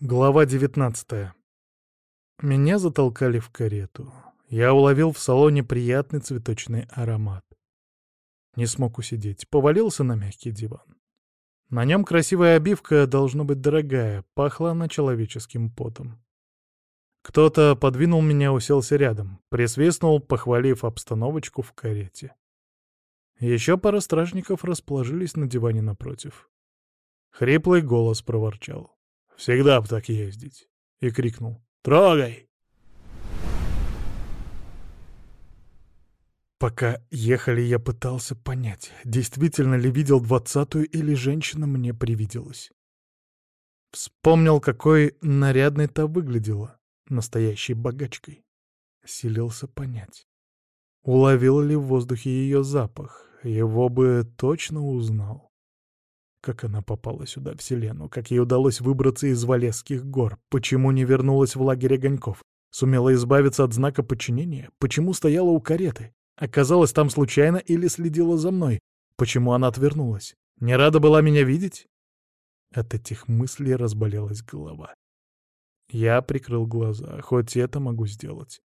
Глава 19 Меня затолкали в карету. Я уловил в салоне приятный цветочный аромат. Не смог усидеть, повалился на мягкий диван. На нем красивая обивка, должно быть дорогая, пахла она человеческим потом. Кто-то подвинул меня, уселся рядом, присвистнул, похвалив обстановочку в карете. Еще пара стражников расположились на диване напротив. Хриплый голос проворчал. Всегда б так ездить. И крикнул. «Трогай!» Пока ехали, я пытался понять, действительно ли видел двадцатую или женщина мне привиделась. Вспомнил, какой нарядной та выглядела, настоящей богачкой. Силился понять. Уловил ли в воздухе ее запах, его бы точно узнал. Как она попала сюда, в Селену? Как ей удалось выбраться из Валесских гор? Почему не вернулась в лагерь огоньков? Сумела избавиться от знака подчинения? Почему стояла у кареты? Оказалась там случайно или следила за мной? Почему она отвернулась? Не рада была меня видеть? От этих мыслей разболелась голова. Я прикрыл глаза, хоть это могу сделать.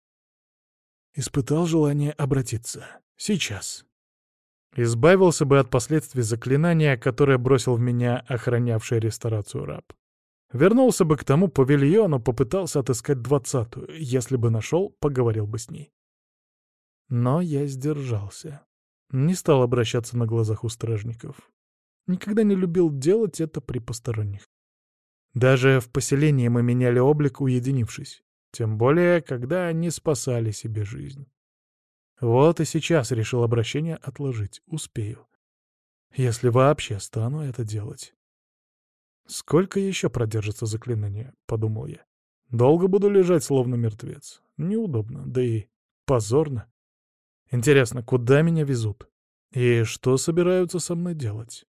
Испытал желание обратиться. Сейчас. Избавился бы от последствий заклинания, которое бросил в меня охранявший ресторацию раб. Вернулся бы к тому павильону, попытался отыскать двадцатую. Если бы нашел, поговорил бы с ней. Но я сдержался. Не стал обращаться на глазах у стражников. Никогда не любил делать это при посторонних. Даже в поселении мы меняли облик, уединившись. Тем более, когда они спасали себе жизнь. Вот и сейчас решил обращение отложить. Успею. Если вообще стану это делать. «Сколько еще продержится заклинание?» — подумал я. «Долго буду лежать, словно мертвец. Неудобно, да и позорно. Интересно, куда меня везут? И что собираются со мной делать?»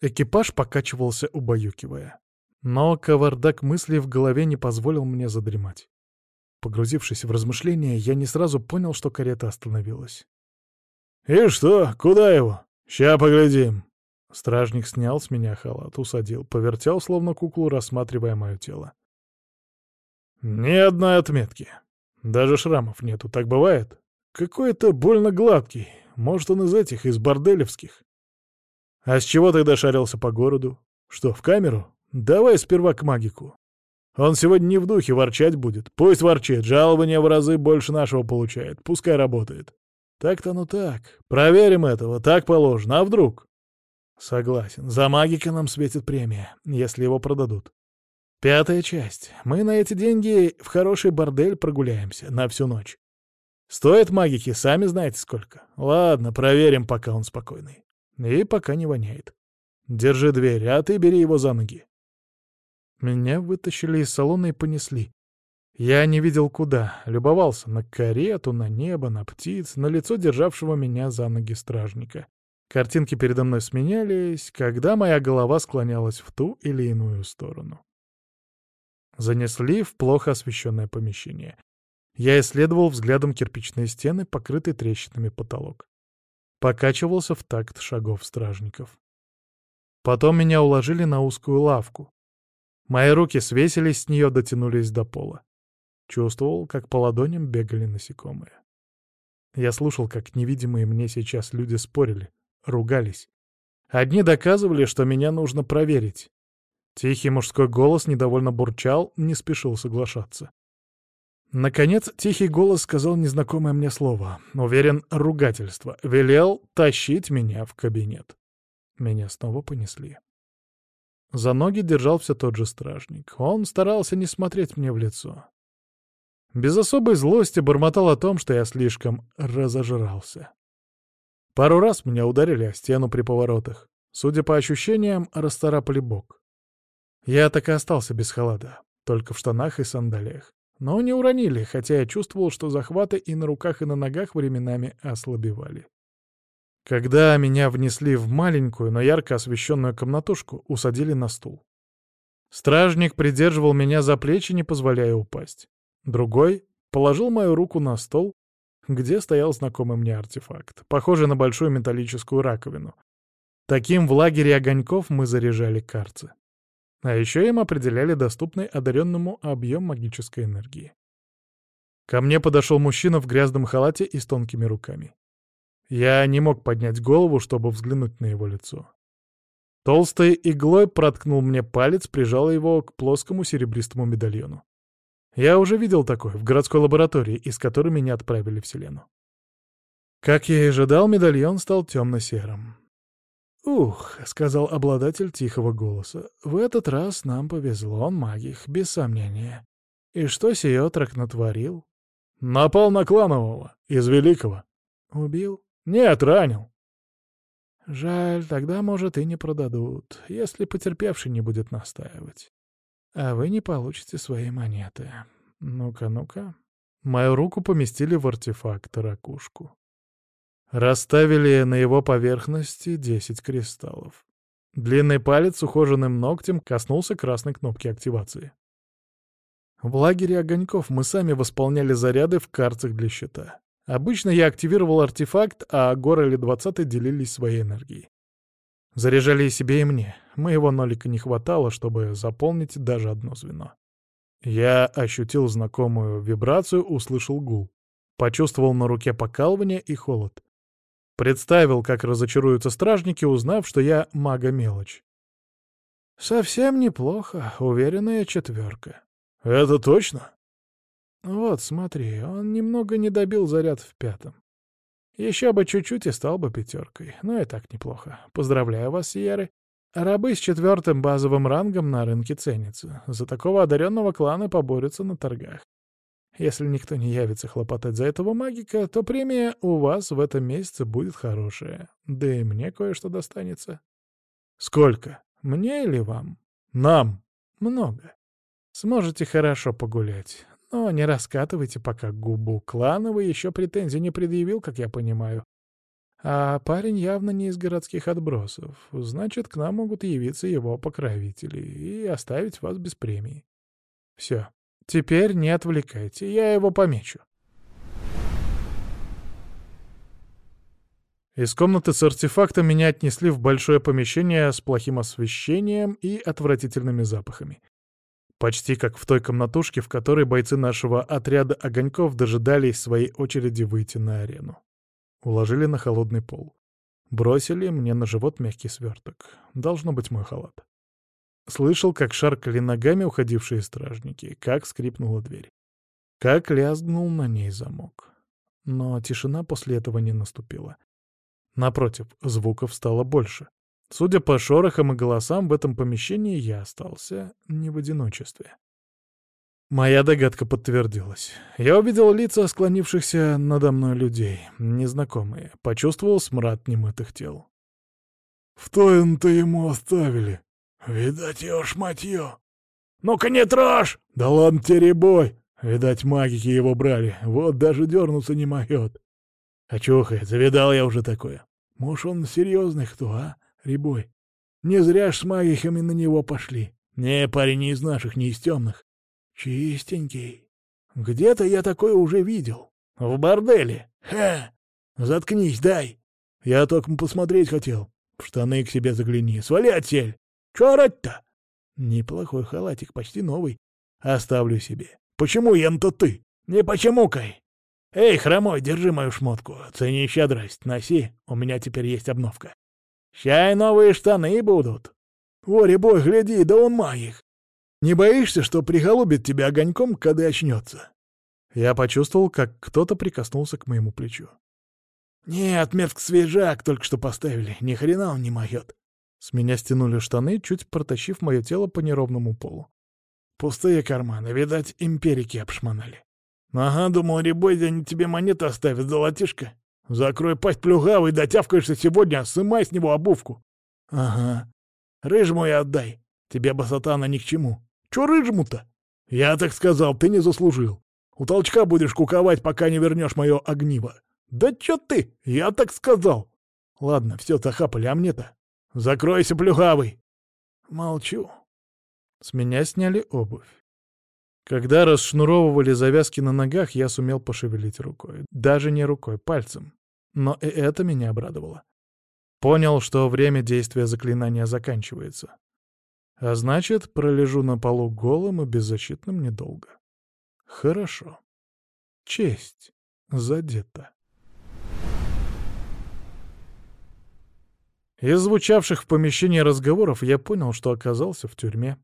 Экипаж покачивался, убаюкивая. Но кавардак мыслей в голове не позволил мне задремать. Погрузившись в размышления, я не сразу понял, что карета остановилась. «И что? Куда его? Ща поглядим!» Стражник снял с меня халат, усадил, повертел, словно куклу, рассматривая мое тело. «Ни одной отметки. Даже шрамов нету, так бывает? Какой-то больно гладкий. Может, он из этих, из борделевских. А с чего тогда шарился по городу? Что, в камеру? Давай сперва к магику. Он сегодня не в духе, ворчать будет. Пусть ворчит, жалование в разы больше нашего получает. Пускай работает. Так-то ну так. Проверим этого, так положено. А вдруг? Согласен. За магика нам светит премия, если его продадут. Пятая часть. Мы на эти деньги в хороший бордель прогуляемся на всю ночь. Стоит магики, сами знаете сколько. Ладно, проверим, пока он спокойный. И пока не воняет. Держи дверь, а ты бери его за ноги. Меня вытащили из салона и понесли. Я не видел куда, любовался на карету, на небо, на птиц, на лицо державшего меня за ноги стражника. Картинки передо мной сменялись, когда моя голова склонялась в ту или иную сторону. Занесли в плохо освещенное помещение. Я исследовал взглядом кирпичные стены, покрытый трещинами потолок. Покачивался в такт шагов стражников. Потом меня уложили на узкую лавку. Мои руки свесились с нее, дотянулись до пола. Чувствовал, как по ладоням бегали насекомые. Я слушал, как невидимые мне сейчас люди спорили, ругались. Одни доказывали, что меня нужно проверить. Тихий мужской голос недовольно бурчал, не спешил соглашаться. Наконец, тихий голос сказал незнакомое мне слово. Уверен, ругательство. Велел тащить меня в кабинет. Меня снова понесли. За ноги держал все тот же стражник. Он старался не смотреть мне в лицо. Без особой злости бормотал о том, что я слишком разожрался. Пару раз меня ударили о стену при поворотах. Судя по ощущениям, расцарапали бок. Я так и остался без халата, только в штанах и сандалиях. Но не уронили, хотя я чувствовал, что захваты и на руках, и на ногах временами ослабевали. Когда меня внесли в маленькую, но ярко освещенную комнатушку, усадили на стул. Стражник придерживал меня за плечи, не позволяя упасть. Другой положил мою руку на стол, где стоял знакомый мне артефакт, похожий на большую металлическую раковину. Таким в лагере огоньков мы заряжали карцы. А еще им определяли доступный одаренному объем магической энергии. Ко мне подошел мужчина в грязном халате и с тонкими руками. Я не мог поднять голову, чтобы взглянуть на его лицо. Толстой иглой проткнул мне палец, прижал его к плоскому серебристому медальону. Я уже видел такое в городской лаборатории, из которой меня отправили в Селену. Как я и ожидал, медальон стал темно-серым. «Ух», — сказал обладатель тихого голоса, — «в этот раз нам повезло, он магих, без сомнения. И что сей отрок натворил?» «Напал на Кланового, из Великого». «Убил?» «Нет, ранил». Жаль, тогда, может, и не продадут, если потерпевший не будет настаивать. А вы не получите свои монеты. Ну-ка, ну-ка. Мою руку поместили в артефакт ракушку. Расставили на его поверхности десять кристаллов. Длинный палец ухоженным ногтем коснулся красной кнопки активации. В лагере огоньков мы сами восполняли заряды в карцах для щита. Обычно я активировал артефакт, а Гор или двадцатый делились своей энергией. Заряжали и себе, и мне. Моего нолика не хватало, чтобы заполнить даже одно звено. Я ощутил знакомую вибрацию, услышал гул. Почувствовал на руке покалывание и холод. Представил, как разочаруются стражники, узнав, что я мага-мелочь. «Совсем неплохо, уверенная четверка». «Это точно?» Вот, смотри, он немного не добил заряд в пятом. Еще бы чуть-чуть и стал бы пятеркой. Но и так неплохо. Поздравляю вас, Сиеры. Рабы с четвертым базовым рангом на рынке ценятся. За такого одаренного клана поборются на торгах. Если никто не явится хлопотать за этого магика, то премия у вас в этом месяце будет хорошая. Да и мне кое-что достанется. Сколько? Мне или вам? Нам. Много. Сможете хорошо погулять. Но не раскатывайте пока губу. Клановый еще претензий не предъявил, как я понимаю. А парень явно не из городских отбросов. Значит, к нам могут явиться его покровители и оставить вас без премии. Все. Теперь не отвлекайте, я его помечу. Из комнаты с артефактом меня отнесли в большое помещение с плохим освещением и отвратительными запахами. Почти как в той комнатушке, в которой бойцы нашего отряда огоньков дожидались своей очереди выйти на арену. Уложили на холодный пол. Бросили мне на живот мягкий сверток. Должно быть мой халат. Слышал, как шаркали ногами уходившие стражники, как скрипнула дверь. Как лязгнул на ней замок. Но тишина после этого не наступила. Напротив, звуков стало больше. Судя по шорохам и голосам, в этом помещении я остался не в одиночестве. Моя догадка подтвердилась. Я увидел лица склонившихся надо мной людей, незнакомые, почувствовал смрад немытых тел. «В то ему оставили. Видать, его шматье. Ну-ка не трожь! Да ладно, теребой! Видать, магики его брали, вот даже дернуться не могет. Очухает, завидал я уже такое. Может, он серьезный кто, а? Рябой. Не зря ж с магихами на него пошли. Не, парень не из наших, не из темных. Чистенький. Где-то я такое уже видел. В борделе. Ха! Заткнись, дай. Я только посмотреть хотел. В штаны к себе загляни. Свали отсель. Чё орать-то? Неплохой халатик, почти новый. Оставлю себе. Почему ем-то ты? Не почему-кай. Эй, хромой, держи мою шмотку. Цени щедрость, носи. У меня теперь есть обновка. Чай новые штаны будут. Ори бой, гляди, да он магик. Не боишься, что приголубит тебя огоньком, когда очнется? Я почувствовал, как кто-то прикоснулся к моему плечу. Нет, мерзк свежак только что поставили, ни хрена он не моет. С меня стянули штаны, чуть протащив мое тело по неровному полу. Пустые карманы, видать, империки обшмонали. Ага, думал, ребой, они тебе монеты оставят, золотишко. Закрой пасть плюгавый, дотявкаешься сегодня, сымай с него обувку. Ага. Рыжму и отдай. Тебе басатана ни к чему. Чё рыжму-то? Я так сказал, ты не заслужил. У толчка будешь куковать, пока не вернешь мое огниво. Да чё ты? Я так сказал. Ладно, все захапали, а мне-то? Закройся, плюгавый. Молчу. С меня сняли обувь. Когда расшнуровывали завязки на ногах, я сумел пошевелить рукой. Даже не рукой, пальцем. Но и это меня обрадовало. Понял, что время действия заклинания заканчивается. А значит, пролежу на полу голым и беззащитным недолго. Хорошо. Честь задета. Из звучавших в помещении разговоров я понял, что оказался в тюрьме.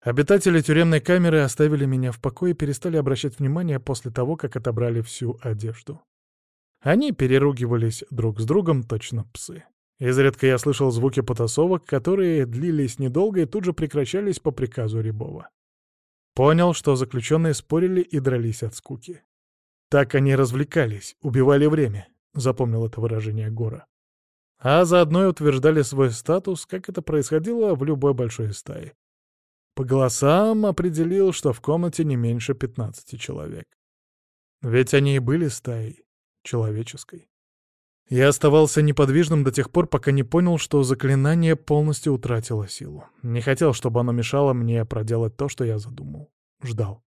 Обитатели тюремной камеры оставили меня в покое и перестали обращать внимание после того, как отобрали всю одежду. Они переругивались друг с другом, точно псы. Изредка я слышал звуки потасовок, которые длились недолго и тут же прекращались по приказу Рябова. Понял, что заключенные спорили и дрались от скуки. Так они развлекались, убивали время, запомнил это выражение Гора. А заодно и утверждали свой статус, как это происходило в любой большой стае. По голосам определил, что в комнате не меньше 15 человек. Ведь они и были стаей человеческой. Я оставался неподвижным до тех пор, пока не понял, что заклинание полностью утратило силу. Не хотел, чтобы оно мешало мне проделать то, что я задумал. Ждал.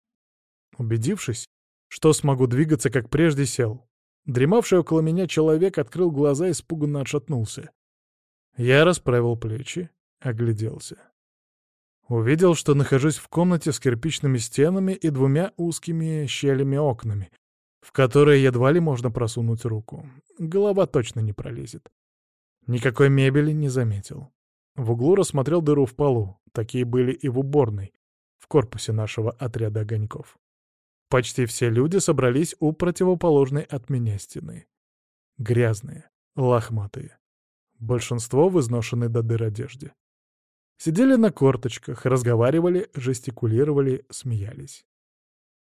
Убедившись, что смогу двигаться, как прежде, сел. Дремавший около меня человек открыл глаза и испуганно отшатнулся. Я расправил плечи, огляделся. Увидел, что нахожусь в комнате с кирпичными стенами и двумя узкими щелями-окнами, в которые едва ли можно просунуть руку. Голова точно не пролезет. Никакой мебели не заметил. В углу рассмотрел дыру в полу. Такие были и в уборной, в корпусе нашего отряда огоньков. Почти все люди собрались у противоположной от меня стены. Грязные, лохматые. Большинство в изношенной до дыр одежде. Сидели на корточках, разговаривали, жестикулировали, смеялись.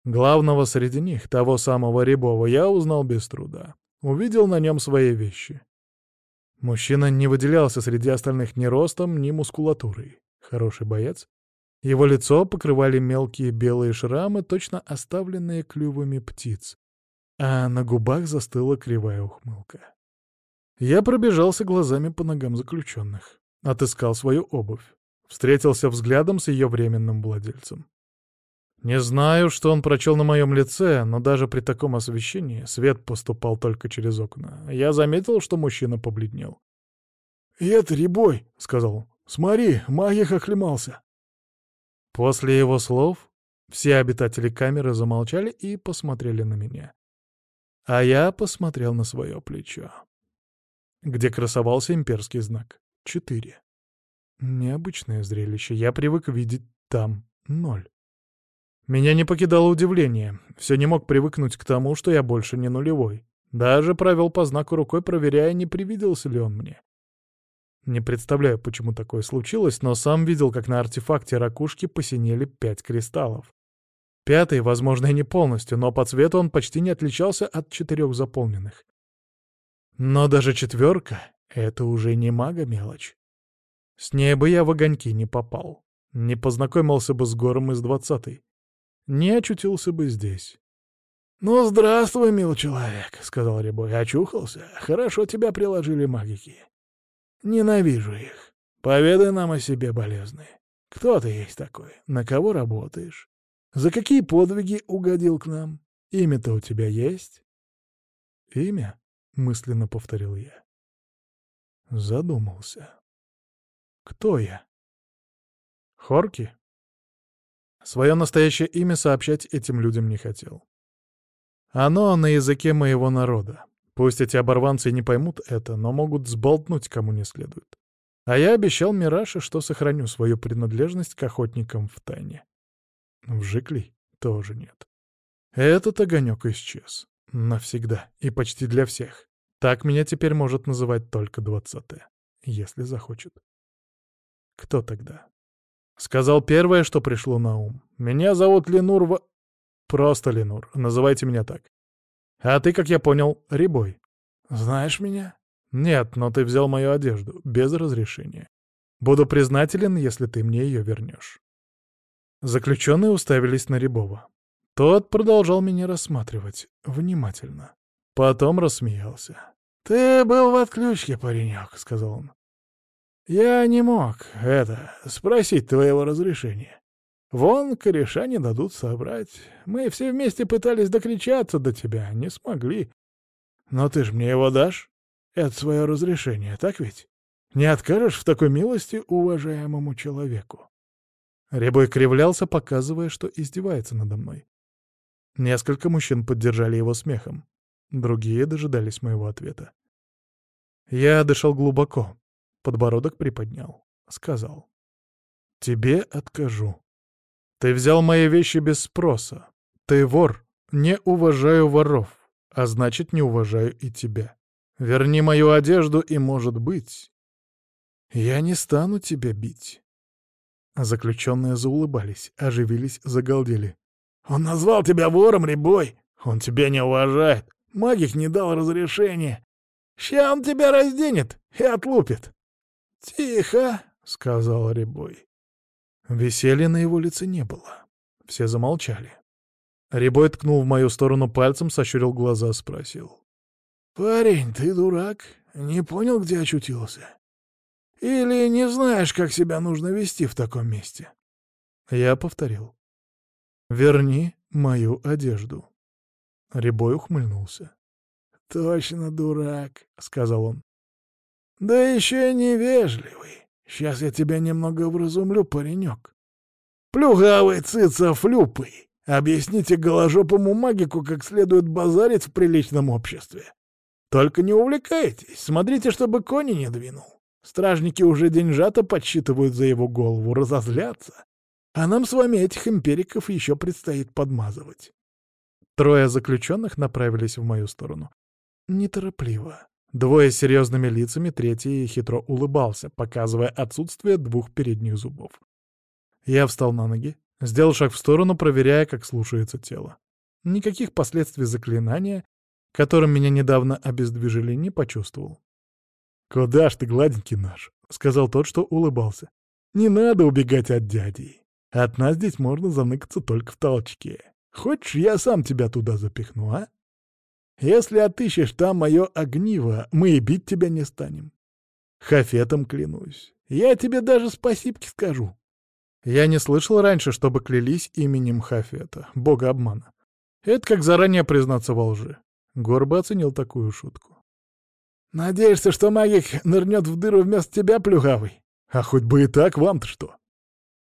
Главного среди них, того самого Рябова, я узнал без труда. Увидел на нем свои вещи. Мужчина не выделялся среди остальных ни ростом, ни мускулатурой. Хороший боец. Его лицо покрывали мелкие белые шрамы, точно оставленные клювами птиц. А на губах застыла кривая ухмылка. Я пробежался глазами по ногам заключенных. Отыскал свою обувь. Встретился взглядом с ее временным владельцем. Не знаю, что он прочел на моем лице, но даже при таком освещении свет поступал только через окна. Я заметил, что мужчина побледнел. «И это ребой», — сказал. «Смотри, магих оклемался». После его слов все обитатели камеры замолчали и посмотрели на меня. А я посмотрел на свое плечо, где красовался имперский знак. Четыре. Необычное зрелище. Я привык видеть там ноль. Меня не покидало удивление. Все не мог привыкнуть к тому, что я больше не нулевой. Даже провел по знаку рукой, проверяя, не привиделся ли он мне. Не представляю, почему такое случилось, но сам видел, как на артефакте ракушки посинели пять кристаллов. Пятый, возможно, и не полностью, но по цвету он почти не отличался от четырех заполненных. Но даже четверка — это уже не мага мелочь. С ней бы я в огоньки не попал. Не познакомился бы с гором из двадцатой не очутился бы здесь. «Ну, здравствуй, мил человек», — сказал Рябой. «Очухался? Хорошо тебя приложили магики. Ненавижу их. Поведай нам о себе, болезный. Кто ты есть такой? На кого работаешь? За какие подвиги угодил к нам? Имя-то у тебя есть?» «Имя?» — мысленно повторил я. Задумался. «Кто я?» «Хорки?» Свое настоящее имя сообщать этим людям не хотел. Оно на языке моего народа. Пусть эти оборванцы не поймут это, но могут сболтнуть кому не следует. А я обещал Мираше, что сохраню свою принадлежность к охотникам в тайне. Вжиклей тоже нет. Этот огонек исчез. Навсегда. И почти для всех. Так меня теперь может называть только двадцатая. Если захочет. Кто тогда? Сказал первое, что пришло на ум. «Меня зовут Ленур В...» «Просто Ленур. Называйте меня так. А ты, как я понял, Рябой. Знаешь меня?» «Нет, но ты взял мою одежду. Без разрешения. Буду признателен, если ты мне ее вернешь». Заключенные уставились на Рябова. Тот продолжал меня рассматривать. Внимательно. Потом рассмеялся. «Ты был в отключке, паренек», — сказал он. Я не мог, это, спросить твоего разрешения. Вон, кореша не дадут собрать. Мы все вместе пытались докричаться до тебя, не смогли. Но ты ж мне его дашь? Это свое разрешение, так ведь? Не откажешь в такой милости уважаемому человеку?» Рябой кривлялся, показывая, что издевается надо мной. Несколько мужчин поддержали его смехом. Другие дожидались моего ответа. Я дышал глубоко, подбородок приподнял, сказал. «Тебе откажу. Ты взял мои вещи без спроса. Ты вор. Не уважаю воров, а значит, не уважаю и тебя. Верни мою одежду, и, может быть, я не стану тебя бить». Заключенные заулыбались, оживились, загалдели. «Он назвал тебя вором, Рябой! Он тебя не уважает! Магик не дал разрешения! Ща он тебя разденет и отлупит!» «Тихо!» — сказал Рябой. Веселья на его лице не было. Все замолчали. Рябой ткнул в мою сторону пальцем, сощурил глаза, спросил. «Парень, ты дурак? Не понял, где очутился? Или не знаешь, как себя нужно вести в таком месте?» Я повторил. «Верни мою одежду». Рябой ухмыльнулся. «Точно дурак», — сказал он. «Да еще невежливый. Сейчас я тебя немного вразумлю, паренек. Плюгавый цица флюпый. Объясните голожопому магику, как следует базарить в приличном обществе. Только не увлекайтесь, смотрите, чтобы кони не двинул. Стражники уже деньжата подсчитывают за его голову, разозлятся. А нам с вами этих империков еще предстоит подмазывать. Трое заключенных направились в мою сторону. Неторопливо. Двое с серьезными лицами, третий хитро улыбался, показывая отсутствие двух передних зубов. Я встал на ноги, сделал шаг в сторону, проверяя, как слушается тело. Никаких последствий заклинания, которым меня недавно обездвижили, не почувствовал. «Куда ж ты, гладенький наш?» — сказал тот, что улыбался. «Не надо убегать от дяди. От нас здесь можно заныкаться только в толчке. Хочешь, я сам тебя туда запихну, а? Если отыщешь там мое огниво, мы и бить тебя не станем. Хафетом клянусь. Я тебе даже спасибки скажу». Я не слышал раньше, чтобы клялись именем Хафета, бога обмана. Это как заранее признаться во лжи. Горба оценил такую шутку. «Надеешься, что магик нырнет в дыру вместо тебя, плюгавый? А хоть бы и так, вам-то что?»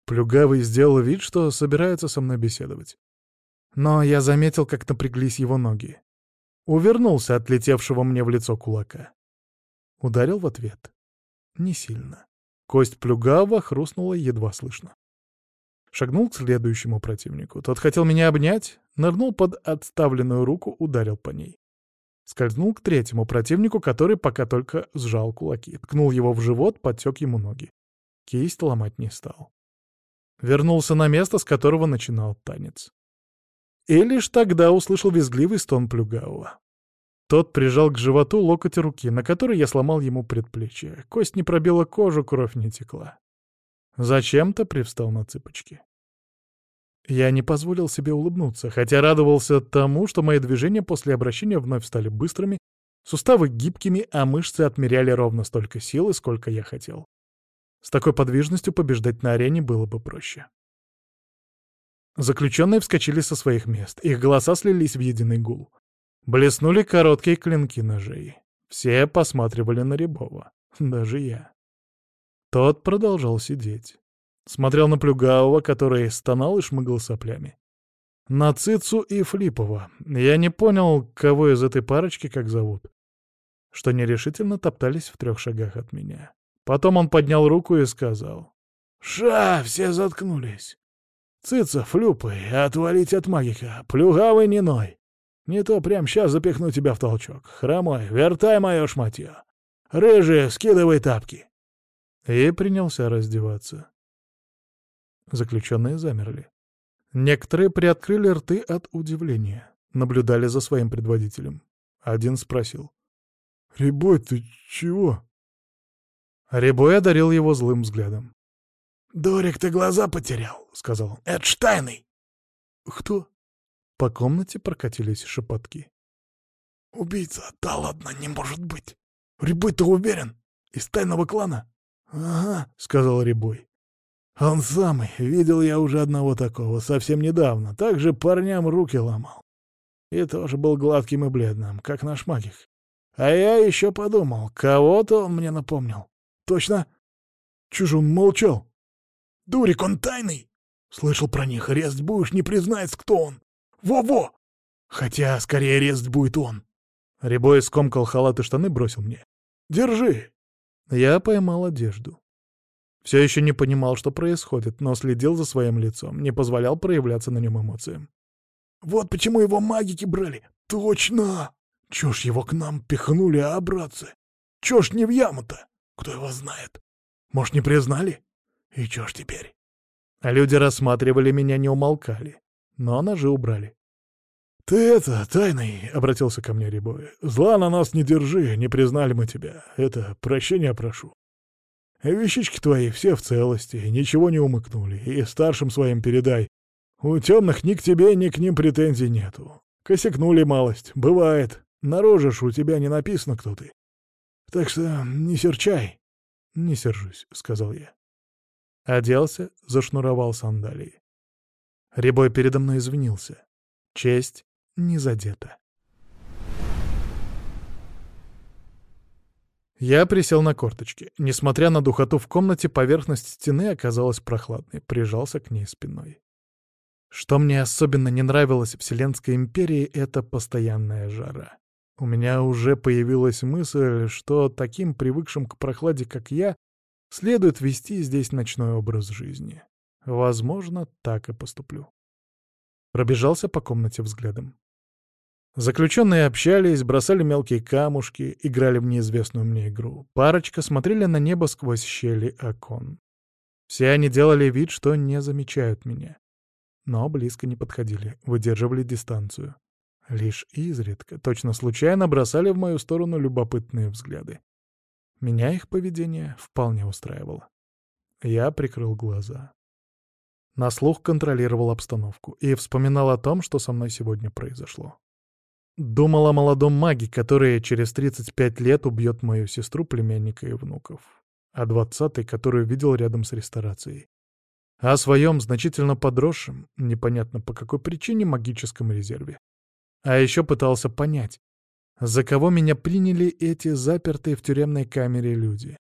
Плюгавый сделал вид, что собирается со мной беседовать. Но я заметил, как напряглись его ноги. Увернулся от летевшего мне в лицо кулака. Ударил в ответ. Не сильно. Кость плюгава хрустнула едва слышно. Шагнул к следующему противнику. Тот хотел меня обнять, нырнул под отставленную руку, ударил по ней. Скользнул к третьему противнику, который пока только сжал кулаки. Ткнул его в живот, подтек ему ноги. Кисть ломать не стал. Вернулся на место, с которого начинал танец. И лишь тогда услышал визгливый стон Плюгауа. Тот прижал к животу локоть руки, на которой я сломал ему предплечье. Кость не пробила кожу, кровь не текла. Зачем-то привстал на цыпочки. Я не позволил себе улыбнуться, хотя радовался тому, что мои движения после обращения вновь стали быстрыми, суставы гибкими, а мышцы отмеряли ровно столько силы, сколько я хотел. С такой подвижностью побеждать на арене было бы проще. Заключенные вскочили со своих мест, их голоса слились в единый гул. Блеснули короткие клинки ножей. Все посматривали на Рябова, даже я. Тот продолжал сидеть. Смотрел на Плюгавого, который стонал и шмыгал соплями. На Цицу и Флипова. Я не понял, кого из этой парочки как зовут. Что нерешительно топтались в трех шагах от меня. Потом он поднял руку и сказал. «Ша, все заткнулись. Цица, флюпы, отвалить от магика, плюгавый не ной. Не то прям сейчас запихну тебя в толчок. Хромой, вертай мое шматье. Рыжий, скидывай тапки». И принялся раздеваться. Заключенные замерли. Некоторые приоткрыли рты от удивления, наблюдали за своим предводителем. Один спросил. «Рябой, ты чего?» Рябой одарил его злым взглядом. «Дорик, ты глаза потерял», — сказал он. «Это Штайный». «Кто?» По комнате прокатились шепотки. «Убийца? Да ладно, не может быть. Рябой, ты уверен? Из тайного клана?» «Ага», — сказал Рябой. «Он самый. Видел я уже одного такого, совсем недавно. Также парням руки ломал. И тоже был гладким и бледным, как наш магик. А я еще подумал, кого-то он мне напомнил. точно? Чужун молчал. Дурик, он тайный. Слышал про них, резать будешь, не признается, кто он. Во-во! Хотя, скорее, резать будет он. Рябой скомкал халат и штаны, бросил мне. Держи. Я поймал одежду. Все еще не понимал, что происходит, но следил за своим лицом, не позволял проявляться на нем эмоциям. Вот почему его магики брали. Точно! Чё ж его к нам пихнули, а, братцы? Чё ж не в яму-то? Кто его знает? Может, не признали? И чё ж теперь? Люди рассматривали меня, не умолкали. Но ножи убрали. «Ты это, тайный», — обратился ко мне Рябой. «Зла на нас не держи, не признали мы тебя. Это, прощения прошу. Вещички твои все в целости, ничего не умыкнули. И старшим своим передай. У темных ни к тебе, ни к ним претензий нету. Косякнули малость, бывает. Наружишь, у тебя не написано, кто ты. Так что не серчай. «Не сержусь», — сказал я. Оделся, зашнуровал сандалии. Рябой передо мной извинился. Честь не задета. Я присел на корточки. Несмотря на духоту в комнате, поверхность стены оказалась прохладной, прижался к ней спиной. Что мне особенно не нравилось в Вселенской империи, это постоянная жара. У меня уже появилась мысль, что таким привыкшим к прохладе, как я, следует вести здесь ночной образ жизни. Возможно, так и поступлю. Пробежался по комнате взглядом. Заключенные общались, бросали мелкие камушки, играли в неизвестную мне игру. Парочка смотрели на небо сквозь щели окон. Все они делали вид, что не замечают меня. Но близко не подходили, выдерживали дистанцию. Лишь изредка, точно случайно, бросали в мою сторону любопытные взгляды. Меня их поведение вполне устраивало. Я прикрыл глаза. На слух контролировал обстановку и вспоминал о том, что со мной сегодня произошло. Думал о молодом маге, который через 35 лет убьет мою сестру, племянника и внуков. О двадцатой, которую видел рядом с ресторацией. О своем значительно подросшем, непонятно по какой причине, магическом резерве. А еще пытался понять, за кого меня приняли эти запертые в тюремной камере люди.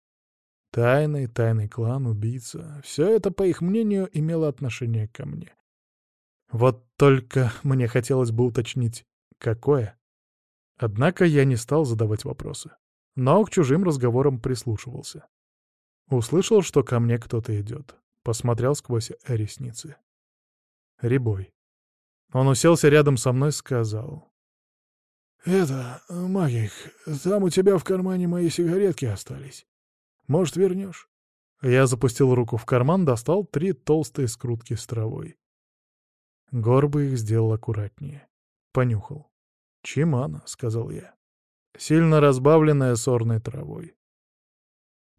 Тайный, тайный клан, убийца — все это, по их мнению, имело отношение ко мне. Вот только мне хотелось бы уточнить, Какое? Однако я не стал задавать вопросы, но к чужим разговорам прислушивался. Услышал, что ко мне кто-то идет. Посмотрел сквозь ресницы. Рябой. Он уселся рядом со мной, сказал. «Это, Магик, там у тебя в кармане мои сигаретки остались. Может, вернешь?» Я запустил руку в карман, достал три толстые скрутки с травой. Горбы их сделал аккуратнее. Понюхал. «Чимана», — сказал я. «Сильно разбавленная сорной травой».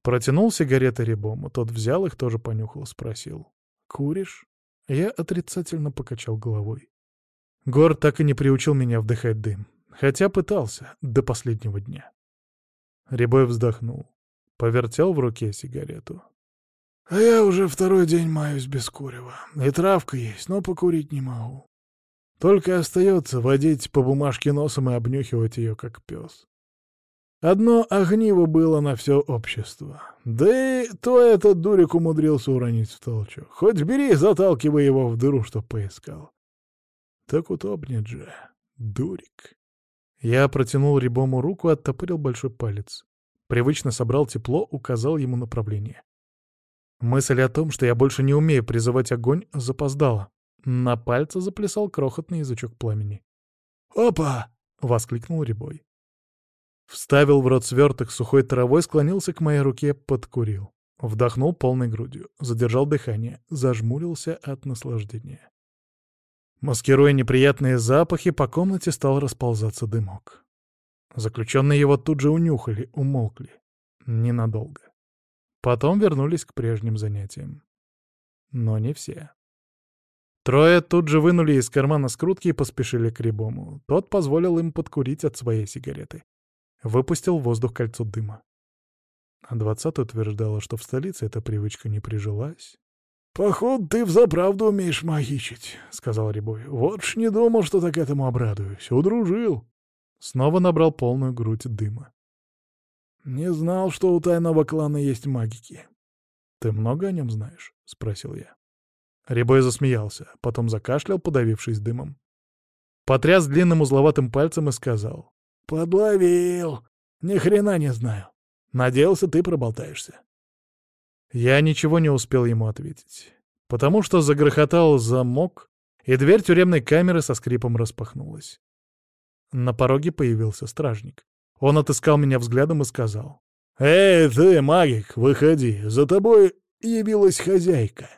Протянул сигареты Рябому, тот взял их, тоже понюхал, спросил. «Куришь?» Я отрицательно покачал головой. Гор так и не приучил меня вдыхать дым, хотя пытался до последнего дня. Рябой вздохнул, повертел в руке сигарету. «А я уже второй день маюсь без курева. И травка есть, но покурить не могу. Только остается водить по бумажке носом и обнюхивать ее, как пес. Одно огниво было на все общество. Да и то этот дурик умудрился уронить в толчу. Хоть бери, заталкивай его в дыру, чтоб поискал. Так утопнет же, дурик. Я протянул Рябому руку, оттопырил большой палец. Привычно собрал тепло, указал ему направление. Мысль о том, что я больше не умею призывать огонь, запоздала. На пальце заплясал крохотный язычок пламени. «Опа!» — воскликнул Рябой. Вставил в рот сверток сухой травой, склонился к моей руке, подкурил. Вдохнул полной грудью, задержал дыхание, зажмурился от наслаждения. Маскируя неприятные запахи, по комнате стал расползаться дымок. Заключенные его тут же унюхали, умолкли. Ненадолго. Потом вернулись к прежним занятиям. Но не все. Трое тут же вынули из кармана скрутки и поспешили к Рябому. Тот позволил им подкурить от своей сигареты. Выпустил в воздух кольцо дыма. А двадцатый утверждала, что в столице эта привычка не прижилась. «Походу, ты взаправду умеешь магичить», — сказал Рябой. «Вот ж не думал, что так этому обрадуюсь. Удружил». Снова набрал полную грудь дыма. Не знал, что у тайного клана есть магики. «Ты много о нем знаешь?» — спросил я. Рябой засмеялся, потом закашлял, подавившись дымом. Потряс длинным узловатым пальцем и сказал. «Подловил! Ни хрена не знаю. Надеялся, ты проболтаешься». Я ничего не успел ему ответить, потому что загрохотал замок, и дверь тюремной камеры со скрипом распахнулась. На пороге появился стражник. Он отыскал меня взглядом и сказал. «Эй, ты, магик, выходи, за тобой явилась хозяйка».